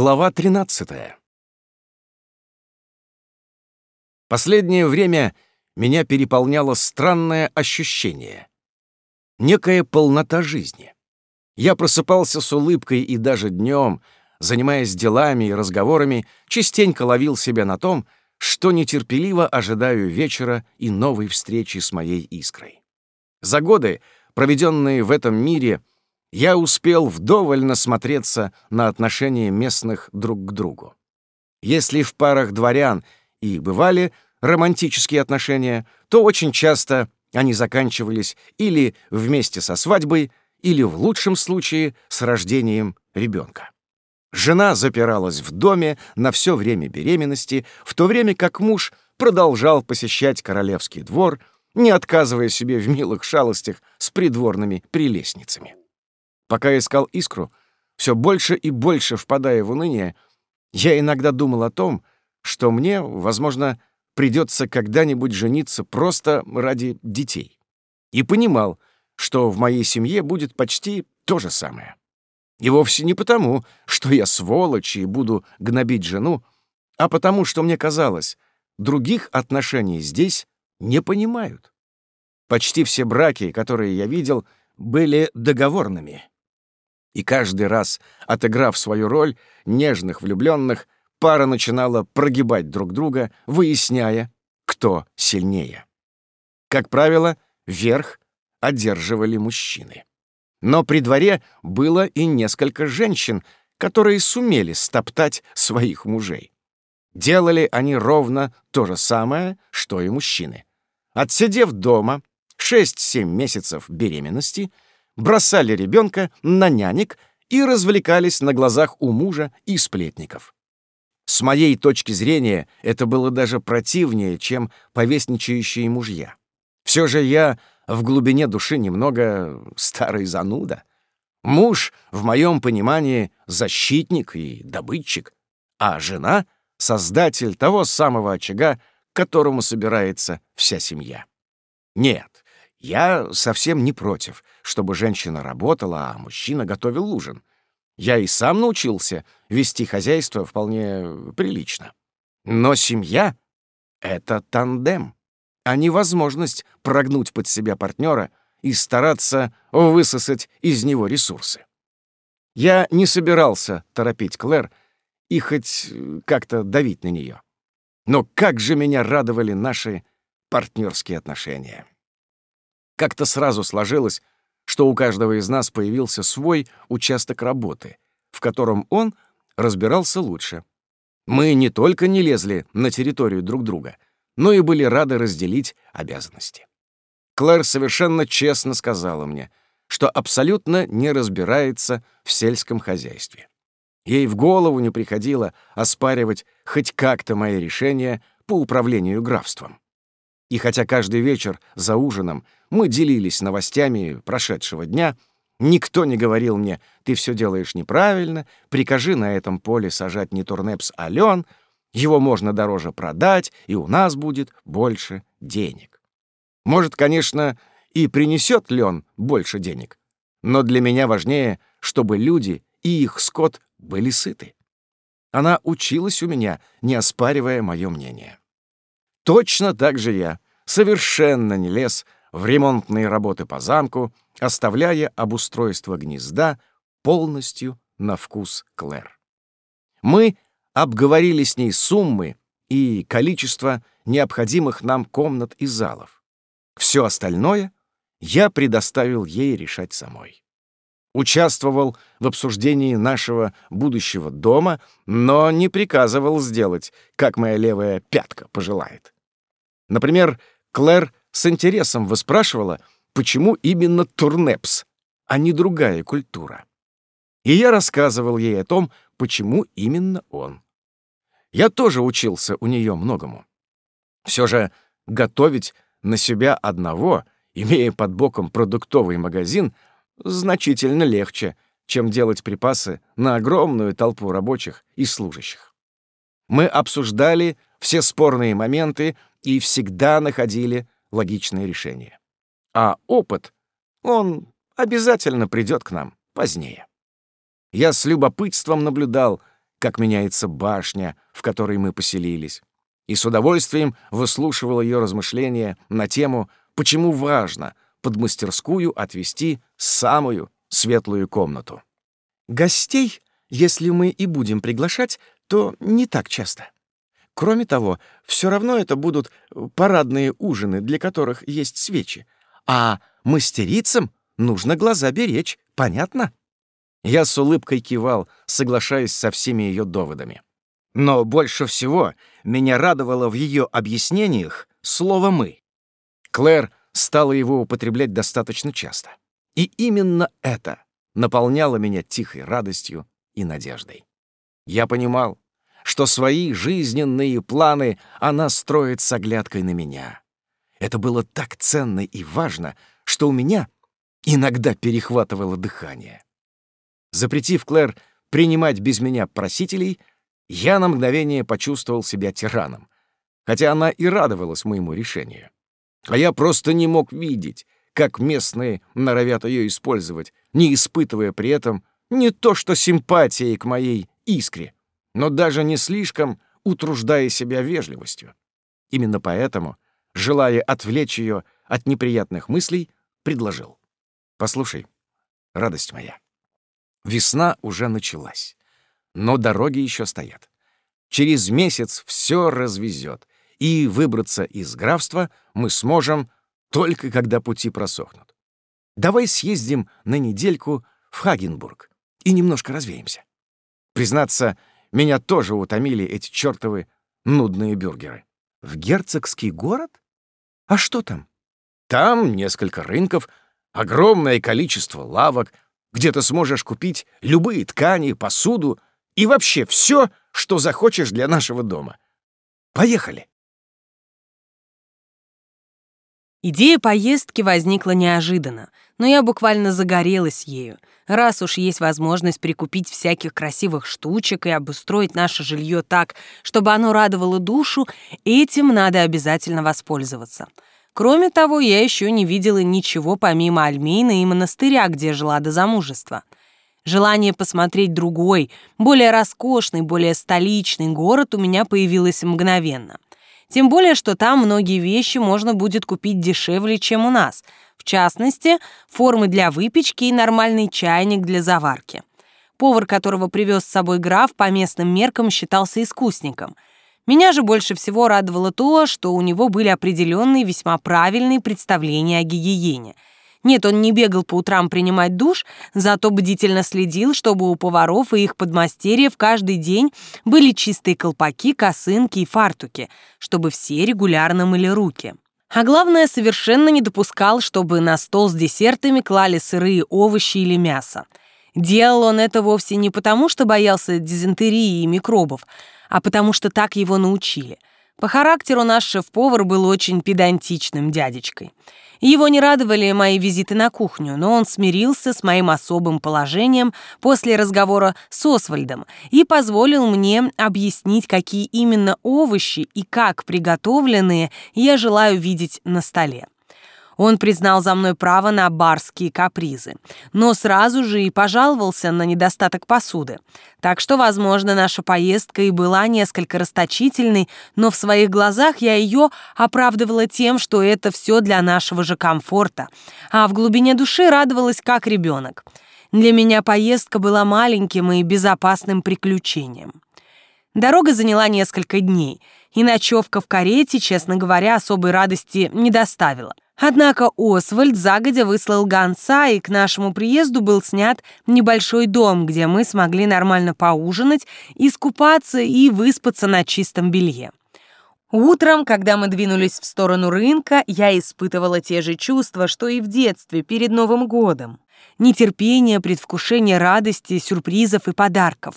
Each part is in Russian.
Глава 13. Последнее время меня переполняло странное ощущение. Некая полнота жизни. Я просыпался с улыбкой и даже днем, занимаясь делами и разговорами, частенько ловил себя на том, что нетерпеливо ожидаю вечера и новой встречи с моей искрой. За годы, проведенные в этом мире, я успел вдоволь насмотреться на отношения местных друг к другу. Если в парах дворян и бывали романтические отношения, то очень часто они заканчивались или вместе со свадьбой, или в лучшем случае с рождением ребенка. Жена запиралась в доме на все время беременности, в то время как муж продолжал посещать королевский двор, не отказывая себе в милых шалостях с придворными прелестницами. Пока искал искру, все больше и больше впадая в уныние, я иногда думал о том, что мне, возможно, придется когда-нибудь жениться просто ради детей. И понимал, что в моей семье будет почти то же самое. И вовсе не потому, что я сволочь и буду гнобить жену, а потому, что мне казалось, других отношений здесь не понимают. Почти все браки, которые я видел, были договорными. И каждый раз, отыграв свою роль нежных влюбленных, пара начинала прогибать друг друга, выясняя, кто сильнее. Как правило, верх одерживали мужчины. Но при дворе было и несколько женщин, которые сумели стоптать своих мужей. Делали они ровно то же самое, что и мужчины. Отсидев дома 6-7 месяцев беременности — бросали ребенка на нянек и развлекались на глазах у мужа и сплетников. С моей точки зрения, это было даже противнее, чем повестничающие мужья. Все же я в глубине души немного старый зануда. Муж, в моем понимании, защитник и добытчик, а жена — создатель того самого очага, к которому собирается вся семья. Нет, я совсем не против, чтобы женщина работала, а мужчина готовил ужин. Я и сам научился вести хозяйство вполне прилично. Но семья — это тандем, а не возможность прогнуть под себя партнера и стараться высосать из него ресурсы. Я не собирался торопить Клэр и хоть как-то давить на нее. Но как же меня радовали наши партнерские отношения. Как-то сразу сложилось, что у каждого из нас появился свой участок работы, в котором он разбирался лучше. Мы не только не лезли на территорию друг друга, но и были рады разделить обязанности. Клэр совершенно честно сказала мне, что абсолютно не разбирается в сельском хозяйстве. Ей в голову не приходило оспаривать хоть как-то мои решения по управлению графством. И хотя каждый вечер за ужином мы делились новостями прошедшего дня, никто не говорил мне «ты все делаешь неправильно, прикажи на этом поле сажать не турнепс, а лен, его можно дороже продать, и у нас будет больше денег». Может, конечно, и принесет лен больше денег, но для меня важнее, чтобы люди и их скот были сыты. Она училась у меня, не оспаривая мое мнение. Точно так же я совершенно не лез в ремонтные работы по замку, оставляя обустройство гнезда полностью на вкус Клэр. Мы обговорили с ней суммы и количество необходимых нам комнат и залов. Все остальное я предоставил ей решать самой. Участвовал в обсуждении нашего будущего дома, но не приказывал сделать, как моя левая пятка пожелает. Например, Клэр с интересом выспрашивала, почему именно турнепс, а не другая культура. И я рассказывал ей о том, почему именно он. Я тоже учился у нее многому. Все же готовить на себя одного, имея под боком продуктовый магазин, значительно легче, чем делать припасы на огромную толпу рабочих и служащих. Мы обсуждали все спорные моменты и всегда находили логичное решение. А опыт, он обязательно придет к нам позднее. Я с любопытством наблюдал, как меняется башня, в которой мы поселились, и с удовольствием выслушивал ее размышления на тему, почему важно под мастерскую отвести самую светлую комнату. Гостей, если мы и будем приглашать, то не так часто. Кроме того, все равно это будут парадные ужины, для которых есть свечи. А мастерицам нужно глаза беречь, понятно? Я с улыбкой кивал, соглашаясь со всеми ее доводами. Но больше всего меня радовало в ее объяснениях слово «мы». Клэр стала его употреблять достаточно часто. И именно это наполняло меня тихой радостью и надеждой. Я понимал, что свои жизненные планы она строит с оглядкой на меня. Это было так ценно и важно, что у меня иногда перехватывало дыхание. Запретив Клэр принимать без меня просителей, я на мгновение почувствовал себя тираном, хотя она и радовалась моему решению. А я просто не мог видеть, как местные норовят ее использовать, не испытывая при этом не то что симпатии к моей искре, но даже не слишком утруждая себя вежливостью. Именно поэтому, желая отвлечь ее от неприятных мыслей, предложил. «Послушай, радость моя, весна уже началась, но дороги еще стоят. Через месяц все развезет, и выбраться из графства мы сможем только когда пути просохнут. Давай съездим на недельку в Хагенбург и немножко развеемся. Признаться, меня тоже утомили эти чертовы нудные бюргеры. В герцогский город? А что там? Там несколько рынков, огромное количество лавок, где ты сможешь купить любые ткани, посуду и вообще все, что захочешь для нашего дома. Поехали! Идея поездки возникла неожиданно, но я буквально загорелась ею. Раз уж есть возможность прикупить всяких красивых штучек и обустроить наше жилье так, чтобы оно радовало душу, этим надо обязательно воспользоваться. Кроме того, я еще не видела ничего помимо Альмейна и монастыря, где жила до замужества. Желание посмотреть другой, более роскошный, более столичный город у меня появилось мгновенно. Тем более, что там многие вещи можно будет купить дешевле, чем у нас. В частности, формы для выпечки и нормальный чайник для заварки. Повар, которого привез с собой граф, по местным меркам считался искусником. Меня же больше всего радовало то, что у него были определенные весьма правильные представления о гигиене – нет, он не бегал по утрам принимать душ, зато бдительно следил, чтобы у поваров и их подмастерьев каждый день были чистые колпаки, косынки и фартуки, чтобы все регулярно мыли руки. А главное, совершенно не допускал, чтобы на стол с десертами клали сырые овощи или мясо. Делал он это вовсе не потому, что боялся дизентерии и микробов, а потому что так его научили. По характеру наш шеф-повар был очень педантичным дядечкой. Его не радовали мои визиты на кухню, но он смирился с моим особым положением после разговора с Освальдом и позволил мне объяснить, какие именно овощи и как приготовленные я желаю видеть на столе. Он признал за мной право на барские капризы, но сразу же и пожаловался на недостаток посуды. Так что, возможно, наша поездка и была несколько расточительной, но в своих глазах я ее оправдывала тем, что это все для нашего же комфорта, а в глубине души радовалась как ребенок. Для меня поездка была маленьким и безопасным приключением. Дорога заняла несколько дней, и ночевка в карете, честно говоря, особой радости не доставила — Однако Освальд загодя выслал гонца, и к нашему приезду был снят небольшой дом, где мы смогли нормально поужинать, искупаться и выспаться на чистом белье. Утром, когда мы двинулись в сторону рынка, я испытывала те же чувства, что и в детстве, перед Новым годом. Нетерпение, предвкушение радости, сюрпризов и подарков.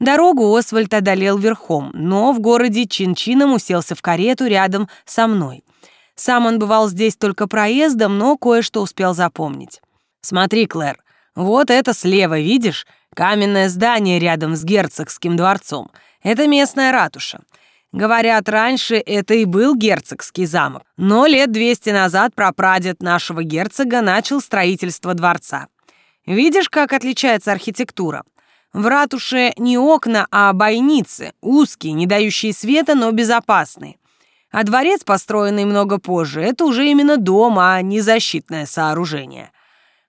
Дорогу Освальд одолел верхом, но в городе чин-чином уселся в карету рядом со мной. Сам он бывал здесь только проездом, но кое-что успел запомнить. «Смотри, Клэр, вот это слева, видишь? Каменное здание рядом с герцогским дворцом. Это местная ратуша. Говорят, раньше это и был герцогский замок, но лет 200 назад прапрадед нашего герцога начал строительство дворца. Видишь, как отличается архитектура? В ратуше не окна, а бойницы, узкие, не дающие света, но безопасные. А дворец, построенный много позже, это уже именно дом, а не защитное сооружение.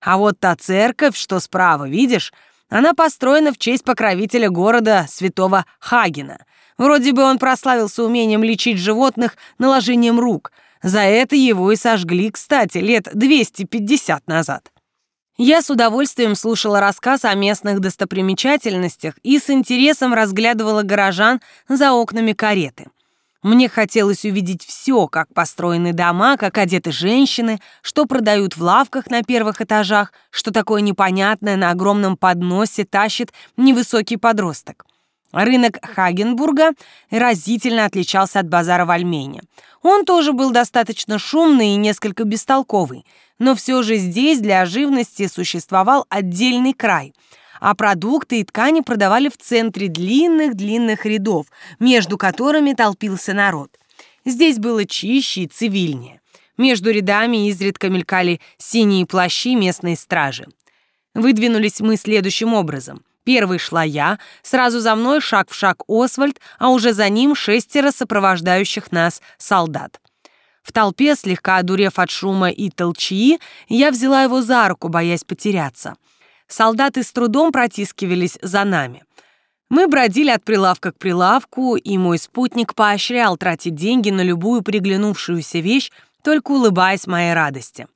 А вот та церковь, что справа, видишь, она построена в честь покровителя города святого Хагена. Вроде бы он прославился умением лечить животных наложением рук. За это его и сожгли, кстати, лет 250 назад. Я с удовольствием слушала рассказ о местных достопримечательностях и с интересом разглядывала горожан за окнами кареты. Мне хотелось увидеть все, как построены дома, как одеты женщины, что продают в лавках на первых этажах, что такое непонятное на огромном подносе тащит невысокий подросток. Рынок Хагенбурга разительно отличался от базара в Альмене. Он тоже был достаточно шумный и несколько бестолковый, но все же здесь для живности существовал отдельный край – а продукты и ткани продавали в центре длинных-длинных рядов, между которыми толпился народ. Здесь было чище и цивильнее. Между рядами изредка мелькали синие плащи местной стражи. Выдвинулись мы следующим образом. Первый шла я, сразу за мной шаг в шаг Освальд, а уже за ним шестеро сопровождающих нас солдат. В толпе, слегка одурев от шума и толчии, я взяла его за руку, боясь потеряться — солдаты с трудом протискивались за нами. Мы бродили от прилавка к прилавку, и мой спутник поощрял тратить деньги на любую приглянувшуюся вещь, только улыбаясь моей радости.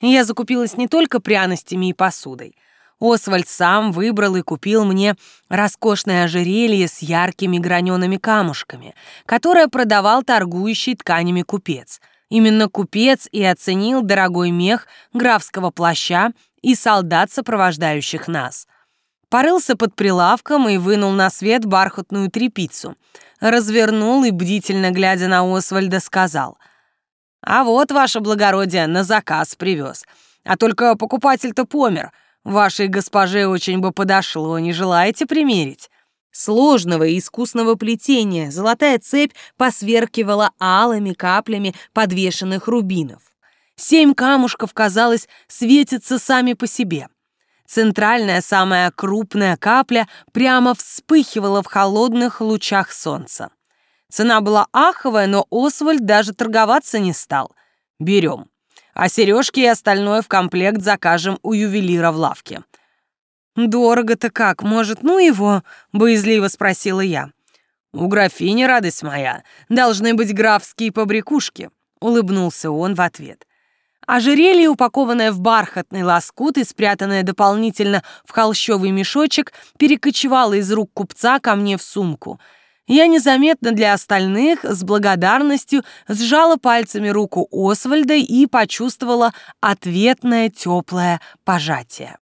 Я закупилась не только пряностями и посудой. Освальд сам выбрал и купил мне роскошное ожерелье с яркими гранеными камушками, которое продавал торгующий тканями купец. Именно купец и оценил дорогой мех графского плаща и солдат, сопровождающих нас. Порылся под прилавком и вынул на свет бархатную трепицу. Развернул и, бдительно глядя на Освальда, сказал, «А вот, ваше благородие, на заказ привез. А только покупатель-то помер. Вашей госпоже очень бы подошло, не желаете примерить?» Сложного и искусного плетения золотая цепь посверкивала алыми каплями подвешенных рубинов. Семь камушков, казалось, светятся сами по себе. Центральная, самая крупная капля прямо вспыхивала в холодных лучах солнца. Цена была аховая, но Освальд даже торговаться не стал. Берем. А сережки и остальное в комплект закажем у ювелира в лавке. «Дорого-то как, может, ну его?» — боязливо спросила я. «У графини, радость моя, должны быть графские побрякушки», — улыбнулся он в ответ. Ожерелье, упакованное в бархатный лоскут и спрятанное дополнительно в холщовый мешочек, перекочевало из рук купца ко мне в сумку. Я незаметно для остальных с благодарностью сжала пальцами руку Освальда и почувствовала ответное теплое пожатие.